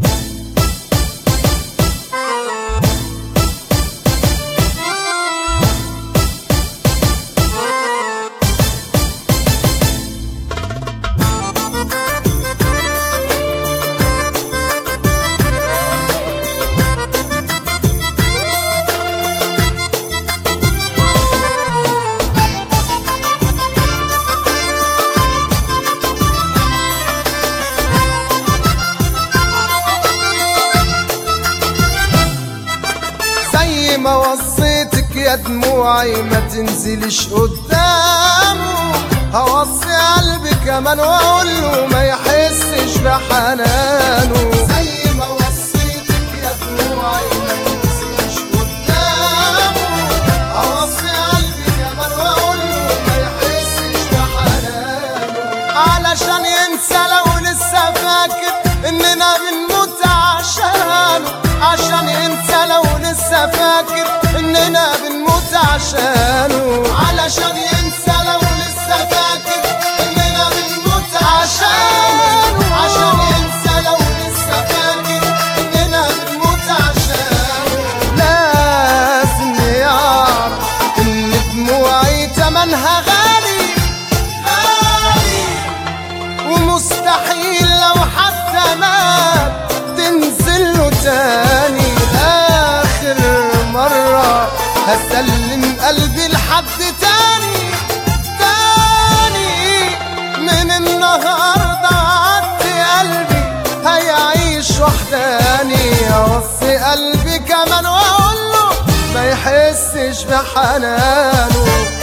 Yeah. يا دموعي ما تنزلش قدامه. هوصي قلبي كمان وأقول له ما يحسش بحنانه. زي ما يا دموعي ما تنزلش قدامه. هوصي قلبي كمان وأقول له ما يحسش بحنانه. علشان ينسى بنموت هسلم قلبي لحد تاني تاني. من النهاردة عدي قلبي هيعيش وحداني. أوصي قلبي كمان وأقول له ما يحسش بحنانه.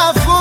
love.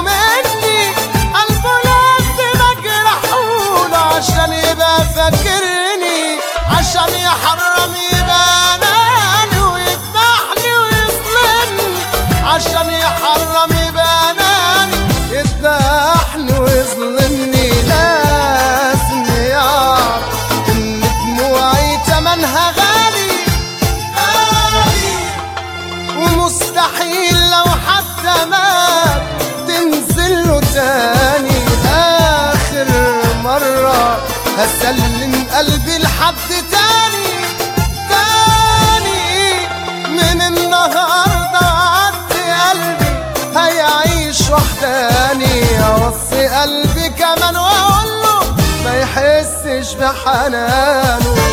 هسلم قلبي لحد تاني تاني. من النهاردة عدي قلبي هيعيش وحداني. أوصي قلبي كمان وأقول له ما يحسش بحنانه.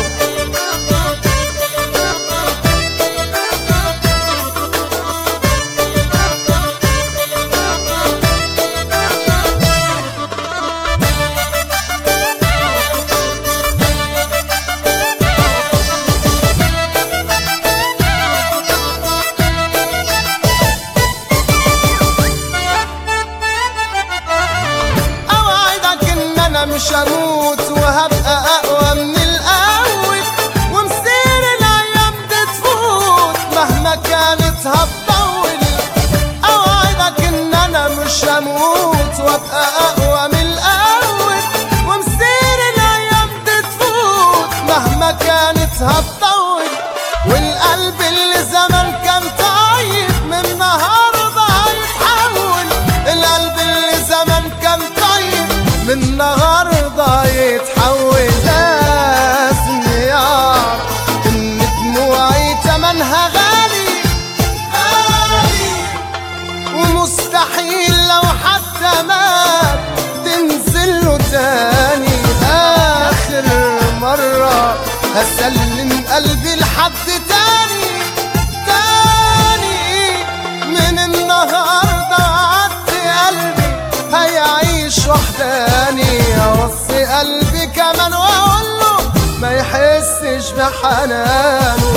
أنا مش هموت وهبقى أقوى من الأول ومسير الأيام تفوت مهما كانت هتطول. أوعدك إن أنا مش هموت وأبقى أقوى من الأول ومسير الأيام تفوت مهما كانت هتطول. والقلب اللي زمان كان طيب من النهارده هيتحول القلب اللي زمان كان طيب من النهارده تمنها غالي غالي. ومستحيل لو حتى مات تنزل له تاني. آخر مرة هسلم قلبي لحد تاني تاني. من النهاردة عدي قلبي هيعيش وحداني. أوصي قلبي كمان وأقول له ما يحسش بحنانه.